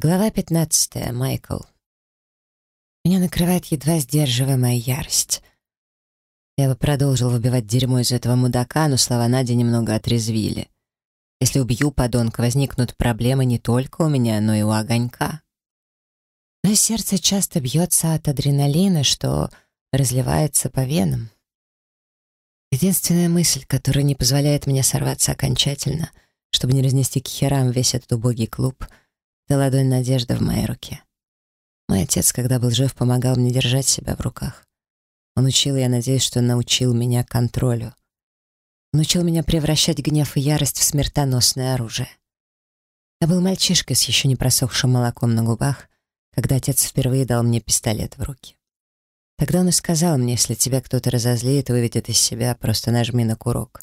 Глава 15. Майкл. Меня накрывает едва сдерживаемая ярость. Я бы продолжил выбивать дерьмо из этого мудака, но слова Нади немного отрезвили. Если убью подонка, возникнут проблемы не только у меня, но и у огонька. Мое сердце часто бьется от адреналина, что разливается по венам. Единственная мысль, которая не позволяет мне сорваться окончательно, чтобы не разнести к херам весь этот убогий клуб — да ладонь надежды в моей руке. Мой отец, когда был жив, помогал мне держать себя в руках. Он учил, я надеюсь, что научил меня контролю. Он учил меня превращать гнев и ярость в смертоносное оружие. Я был мальчишкой с еще не просохшим молоком на губах, когда отец впервые дал мне пистолет в руки. Тогда он и сказал мне, если тебя кто-то разозлит, выведет из себя, просто нажми на курок.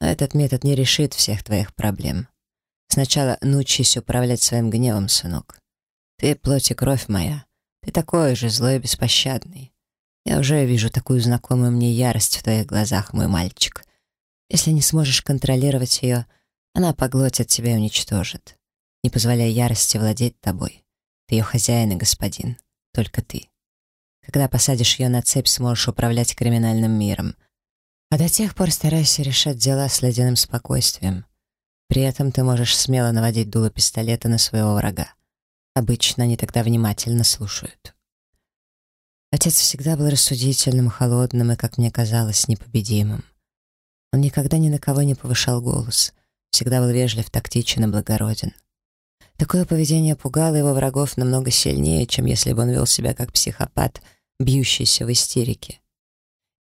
Но этот метод не решит всех твоих проблем. Сначала научись управлять своим гневом, сынок. Ты плоть и кровь моя. Ты такой же злой и беспощадный. Я уже вижу такую знакомую мне ярость в твоих глазах, мой мальчик. Если не сможешь контролировать ее, она поглотит тебя и уничтожит. Не позволяй ярости владеть тобой. Ты ее хозяин и господин. Только ты. Когда посадишь ее на цепь, сможешь управлять криминальным миром. А до тех пор старайся решать дела с ледяным спокойствием. При этом ты можешь смело наводить дуло пистолета на своего врага. Обычно они тогда внимательно слушают. Отец всегда был рассудительным, холодным и, как мне казалось, непобедимым. Он никогда ни на кого не повышал голос, всегда был вежлив, тактичен и благороден. Такое поведение пугало его врагов намного сильнее, чем если бы он вел себя как психопат, бьющийся в истерике.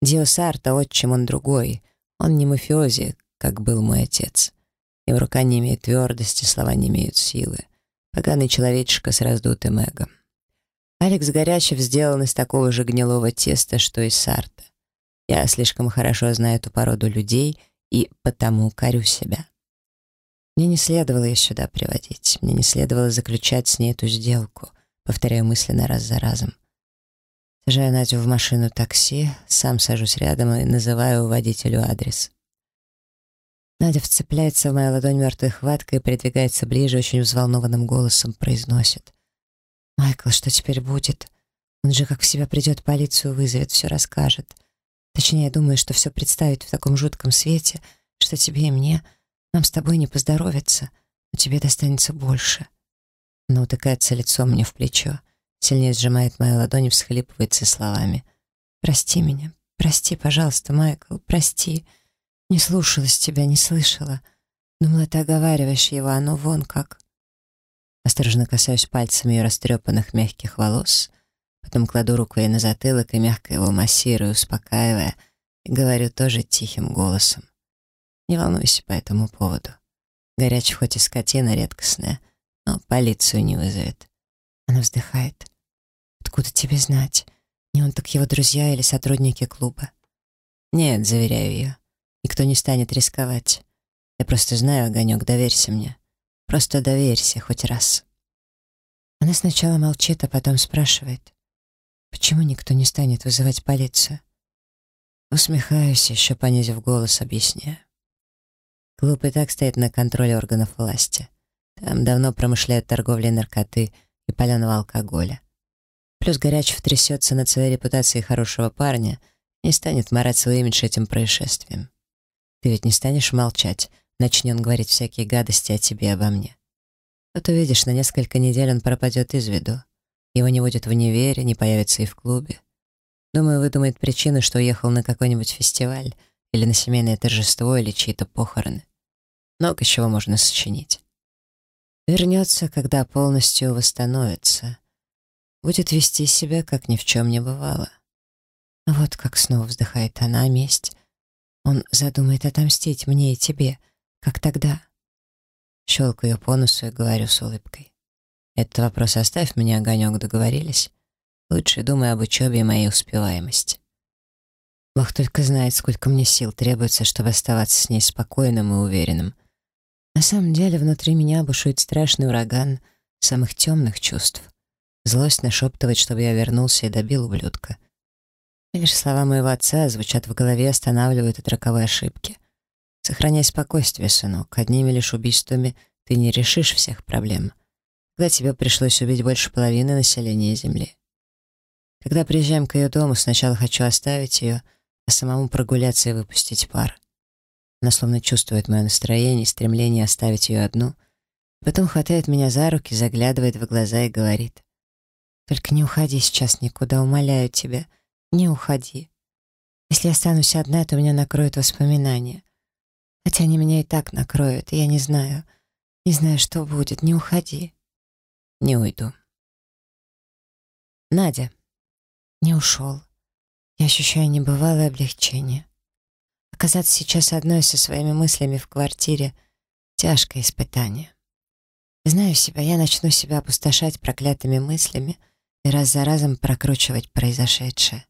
Дио Сарта, отчим, он другой. Он не мафиози, как был мой отец. Его рука не имеет твердости, слова не имеют силы. Поганый человечишка с раздутым эго. Алекс Горячев сделан из такого же гнилого теста, что и Сарта. Я слишком хорошо знаю эту породу людей и потому корю себя. Мне не следовало ее сюда приводить. Мне не следовало заключать с ней эту сделку. Повторяю мысленно раз за разом. Сажаю Надю в машину такси, сам сажусь рядом и называю водителю адрес. Надя вцепляется в мою ладонь мертвой хваткой и придвигается ближе, очень взволнованным голосом произносит. «Майкл, что теперь будет? Он же как в себя придет, полицию вызовет, все расскажет. Точнее, я думаю, что все представит в таком жутком свете, что тебе и мне, нам с тобой не поздоровится, но тебе достанется больше». Она утыкается лицом мне в плечо, сильнее сжимает мою ладонь и всхлипывается словами. «Прости меня, прости, пожалуйста, Майкл, прости». Не слушалась тебя, не слышала. Думала, ты оговариваешь его, а вон как. Осторожно касаюсь пальцами ее растрепанных мягких волос, потом кладу руку ей на затылок и мягко его массирую, успокаивая, и говорю тоже тихим голосом. Не волнуйся по этому поводу. Горячий хоть и скотина редкостная, но полицию не вызовет. Она вздыхает. Откуда тебе знать? Не он так его друзья или сотрудники клуба? Нет, заверяю ее. Никто не станет рисковать. Я просто знаю, Огонек, доверься мне. Просто доверься хоть раз. Она сначала молчит, а потом спрашивает. Почему никто не станет вызывать полицию? Усмехаюсь, еще понизив голос, объясняю. Клуб и так стоит на контроле органов власти. Там давно промышляют торговлей наркоты и паленого алкоголя. Плюс Горячев трясется над своей репутацией хорошего парня и станет марать свой имидж этим происшествием. Ты ведь не станешь молчать, начни он говорить всякие гадости о тебе и обо мне. Вот увидишь, на несколько недель он пропадет из виду. Его не будет в универе, не появится и в клубе. Думаю, выдумает причину, что уехал на какой-нибудь фестиваль или на семейное торжество или чьи-то похороны. Много чего можно сочинить. Вернется, когда полностью восстановится. Будет вести себя, как ни в чем не бывало. А вот как снова вздыхает она, месть. Он задумает отомстить мне и тебе, как тогда. Щелкаю по носу и говорю с улыбкой. Этот вопрос оставь мне, огонек, договорились? Лучше думай об учебе и моей успеваемости. Бог только знает, сколько мне сил требуется, чтобы оставаться с ней спокойным и уверенным. На самом деле внутри меня бушует страшный ураган самых темных чувств. Злость нашептывает, чтобы я вернулся и добил ублюдка — лишь слова моего отца звучат в голове, останавливают от роковой ошибки. Сохраняй спокойствие, сынок. Одними лишь убийствами ты не решишь всех проблем. когда тебе пришлось убить больше половины населения Земли. Когда приезжаем к ее дому, сначала хочу оставить ее, а самому прогуляться и выпустить пар. Она словно чувствует мое настроение и стремление оставить ее одну, потом хватает меня за руки, заглядывает в глаза и говорит, «Только не уходи сейчас никуда, умоляю тебя, не уходи. Если я останусь одна, то меня накроют воспоминания. Хотя они меня и так накроют, и я не знаю, не знаю, что будет, не уходи». «Не уйду». «Надя». Не ушел. Я ощущаю небывалое облегчение. Оказаться сейчас одной со своими мыслями в квартире — тяжкое испытание. Знаю себя, я начну себя опустошать проклятыми мыслями и раз за разом прокручивать произошедшее.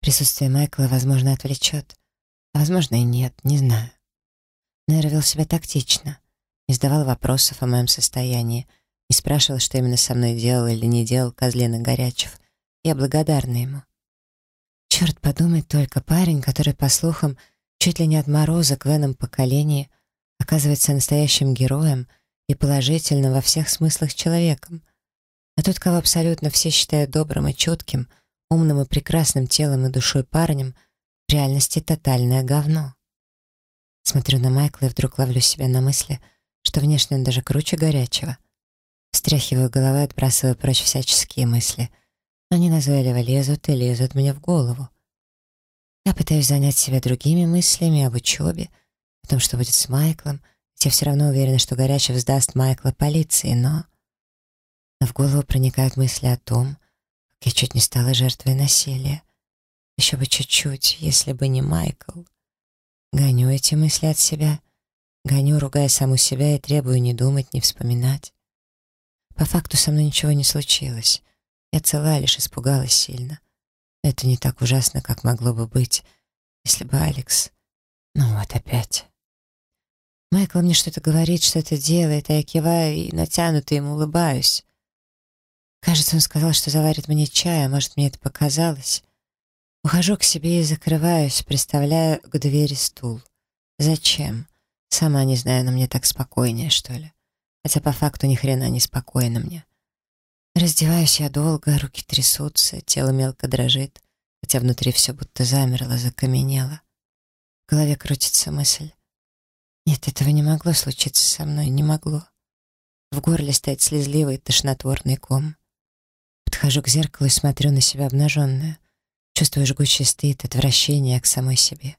Присутствие Майкла, возможно, отвлечет, а возможно и нет, не знаю. Нейр вел себя тактично, не задавал вопросов о моем состоянии, не спрашивал, что именно со мной делал или не делал Козлина Горячев — я благодарна ему. Черт, подумай только, парень, который, по слухам, чуть ли не от мороза к венам поколении, оказывается настоящим героем и положительным во всех смыслах человеком. А тот, кого абсолютно все считают добрым и чутким, умным и прекрасным телом и душой парнем, в реальности тотальное говно. Смотрю на Майкла и вдруг ловлю себя на мысли, что внешне он даже круче горячего. Стряхиваю головой, отбрасываю прочь всяческие мысли — они назойливо лезут и лезут мне в голову. Я пытаюсь занять себя другими мыслями об учебе, о том, что будет с Майклом, ведь я все равно уверена, что Горячев сдаст Майкла полиции, но... Но в голову проникают мысли о том, я чуть не стала жертвой насилия. Еще бы чуть-чуть, если бы не Майкл. Гоню эти мысли от себя, гоню, ругая саму себя и требую не думать, не вспоминать. По факту со мной ничего не случилось. Я цела, лишь испугалась сильно. это не так ужасно, как могло бы быть, если бы Алекс... Ну вот опять. Майкл мне что-то говорит, что-то делает, а я киваю и натянуто ему улыбаюсь. Кажется, он сказал, что заварит мне чай, а может, мне это показалось. Ухожу к себе и закрываюсь, приставляю к двери стул. Зачем? Сама не знаю, но мне так спокойнее, что ли. Хотя по факту ни хрена не спокойно мне. Раздеваюсь я долго, руки трясутся, тело мелко дрожит, хотя внутри все будто замерло, закаменело. В голове крутится мысль. Нет, этого не могло случиться со мной, не могло. В горле стоит слезливый тошнотворный ком. Подхожу к зеркалу и смотрю на себя обнаженную. Чувствую жгучий стыд, отвращение к самой себе.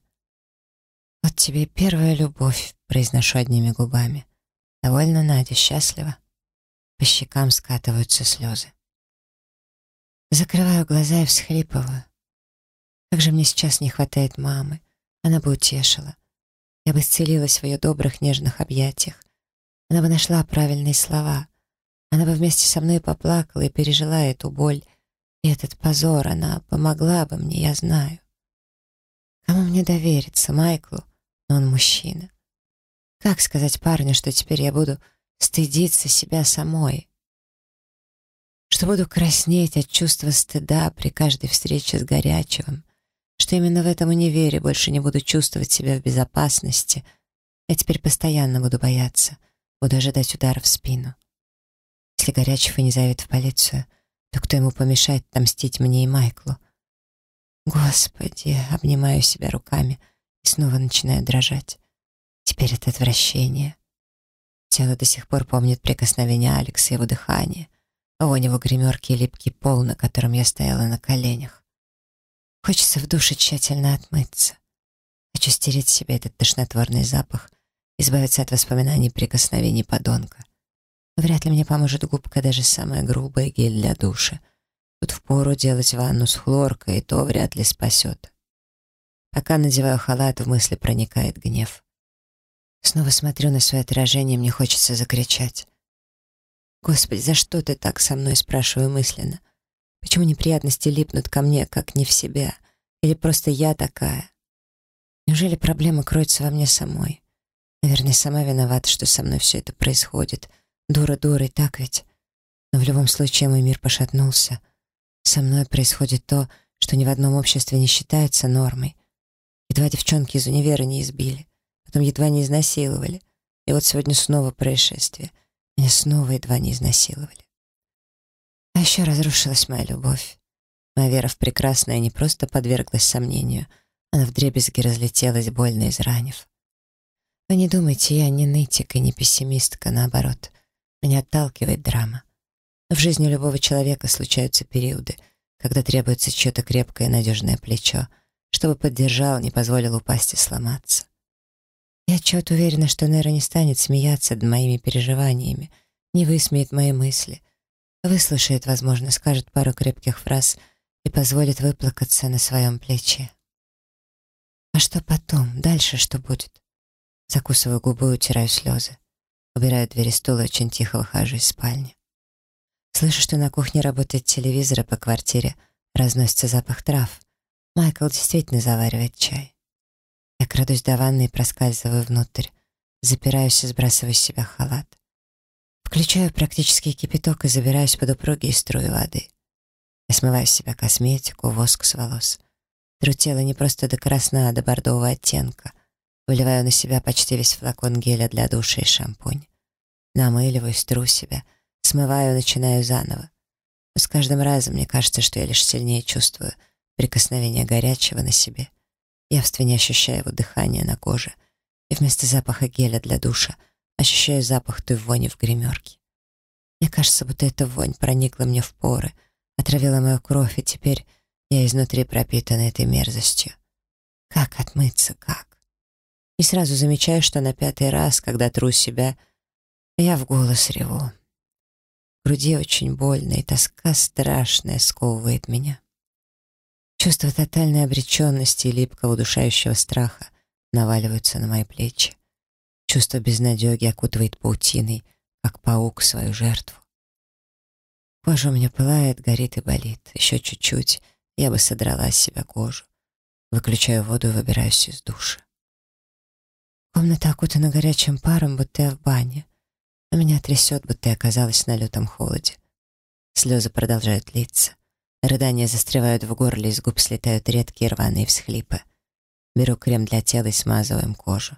«Вот тебе первая любовь», — произношу одними губами. «Довольно, Надя, счастлива?» По щекам скатываются слезы. Закрываю глаза и всхлипываю. Как же мне сейчас не хватает мамы. Она бы утешила. Я бы исцелилась в ее добрых, нежных объятиях. Она бы нашла правильные слова. Она бы вместе со мной поплакала и пережила эту боль и этот позор. Она помогла бы мне, я знаю. Кому мне довериться? Майклу? Но он мужчина. Как сказать парню, что теперь я буду стыдиться себя самой. Что буду краснеть от чувства стыда при каждой встрече с Горячевым, что именно в этом универе больше не буду чувствовать себя в безопасности. Я теперь постоянно буду бояться, буду ожидать удара в спину. Если Горячев не зовет в полицию, то кто ему помешает отомстить мне и Майклу? Господи, обнимаю себя руками и снова начинаю дрожать. Теперь это отвращение. Тело до сих пор помнит прикосновение Алекса и его дыхание, вонь его гримерки и липкий пол, на котором я стояла на коленях. Хочется в душе тщательно отмыться. Хочу стереть себе этот тошнотворный запах, избавиться от воспоминаний прикосновений подонка. Вряд ли мне поможет губка даже самая грубая гель для душа. Тут впору делать ванну с хлоркой, и то вряд ли спасет. Пока надеваю халат, в мысли проникает гнев. Снова смотрю на свое отражение, мне хочется закричать. «Господи, за что ты так со мной?» — спрашиваю мысленно. «Почему неприятности липнут ко мне, как не в себя? Или просто я такая?» Неужели проблема кроется во мне самой? Наверное, сама виновата, что со мной все это происходит. Дура дурой, так ведь? Но в любом случае мой мир пошатнулся. Со мной происходит то, что ни в одном обществе не считается нормой. Едва девчонки из универа не избили потом едва не изнасиловали. И вот сегодня снова происшествие. Меня снова едва не изнасиловали. А еще разрушилась моя любовь. Моя вера в прекрасное не просто подверглась сомнению, она вдребезги разлетелась, больно изранив. Вы не думайте, я не нытик и не пессимистка, наоборот. Меня отталкивает драма. Но в жизни любого человека случаются периоды, когда требуется чье-то крепкое и надежное плечо, чтобы поддержал, не позволил упасть и сломаться. Я чего-то уверена, что Нера не станет смеяться над моими переживаниями, не высмеет мои мысли, выслушает, возможно, скажет пару крепких фраз и позволит выплакаться на своем плече. А что потом? Дальше что будет? Закусываю губы и утираю слезы. Убираю двери стула, очень тихо выхожу из спальни. Слышу, что на кухне работает телевизор, и по квартире разносится запах трав. Майкл действительно заваривает чай. Я крадусь до ванны и проскальзываю внутрь. Запираюсь и сбрасываю с себя халат. Включаю практически кипяток и забираюсь под упругие струи воды. Я смываю с себя косметику, воск с волос. Тру тело не просто до красна, а до бордового оттенка. Выливаю на себя почти весь флакон геля для душа и шампунь. Намыливаюсь, тру себя, смываю, начинаю заново. Но с каждым разом мне кажется, что я лишь сильнее чувствую прикосновение горячего на себе — явственно ощущая его дыхание на коже, и вместо запаха геля для душа ощущаю запах той вони в гримерке. Мне кажется, будто эта вонь проникла мне в поры, отравила мою кровь, и теперь я изнутри пропитана этой мерзостью. Как отмыться, как? И сразу замечаю, что на пятый раз, когда тру себя, я в голос реву. В груди очень больно, и тоска страшная сковывает меня. Чувство тотальной обреченности и липкого удушающего страха наваливаются на мои плечи. Чувство безнадеги окутывает паутиной, как паук свою жертву. Кожа у меня пылает, горит и болит. Еще чуть-чуть, я бы содрала с себя кожу. Выключаю воду и выбираюсь из душа. Комната окутана горячим паром, будто я в бане. А меня трясет, будто я оказалась на лютом холоде. Слезы продолжают литься. Рыдания застревают в горле, из губ слетают редкие рваные всхлипы. Беру крем для тела и смазываю им кожу.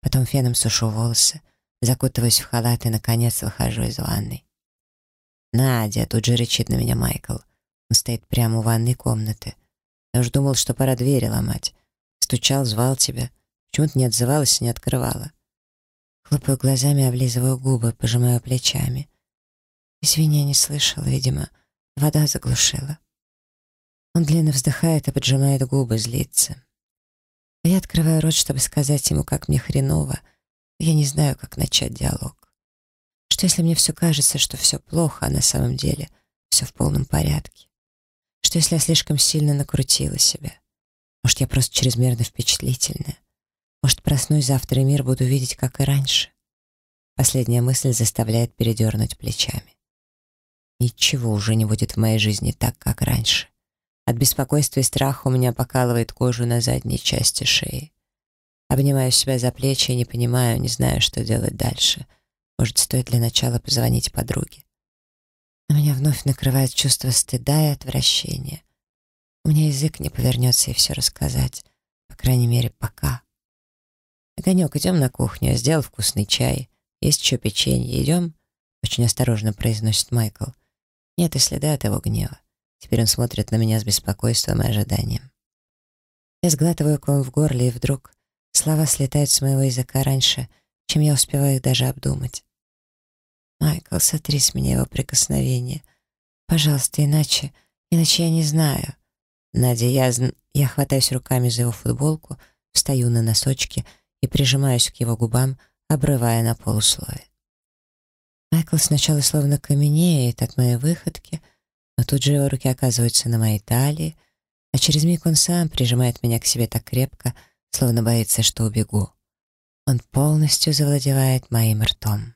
Потом феном сушу волосы, закутываюсь в халат и, наконец, выхожу из ванной. «Надя!» — тут же рычит на меня Майкл. Он стоит прямо у ванной комнаты. Я уж думал, что пора двери ломать. Стучал, звал тебя. Почему ты не отзывалась и не открывала? Хлопаю глазами, облизываю губы, пожимаю плечами. Извини, не слышал, видимо. Вода заглушила. Он длинно вздыхает и поджимает губы, злится. А я открываю рот, чтобы сказать ему, как мне хреново. Я не знаю, как начать диалог. Что если мне все кажется, что все плохо, а на самом деле все в полном порядке? Что если я слишком сильно накрутила себя? Может, я просто чрезмерно впечатлительная? Может, проснусь завтра и мир буду видеть, как и раньше? Последняя мысль заставляет передернуть плечами. Ничего уже не будет в моей жизни так, как раньше. От беспокойства и страха у меня покалывает кожу на задней части шеи. Обнимаю себя за плечи и не понимаю, не знаю, что делать дальше. Может, стоит для начала позвонить подруге. Но меня вновь накрывает чувство стыда и отвращения. У меня язык не повернется и все рассказать. По крайней мере, пока. «Огонек, идем на кухню, я сделал вкусный чай. Есть еще печенье, идем?» Очень осторожно произносит Майкл. Нет и следа от его гнева. Теперь он смотрит на меня с беспокойством и ожиданием. Я сглатываю ком в горле, и вдруг слова слетают с моего языка раньше, чем я успеваю их даже обдумать. «Майкл, сотри с меня его прикосновение. Пожалуйста, иначе... Иначе я не знаю». Надя, я... Я хватаюсь руками за его футболку, встаю на носочки и прижимаюсь к его губам, обрывая на полуслове. Майкл сначала словно каменеет от моей выходки, но тут же его руки оказываются на моей талии, а через миг он сам прижимает меня к себе так крепко, словно боится, что убегу. Он полностью завладевает моим ртом.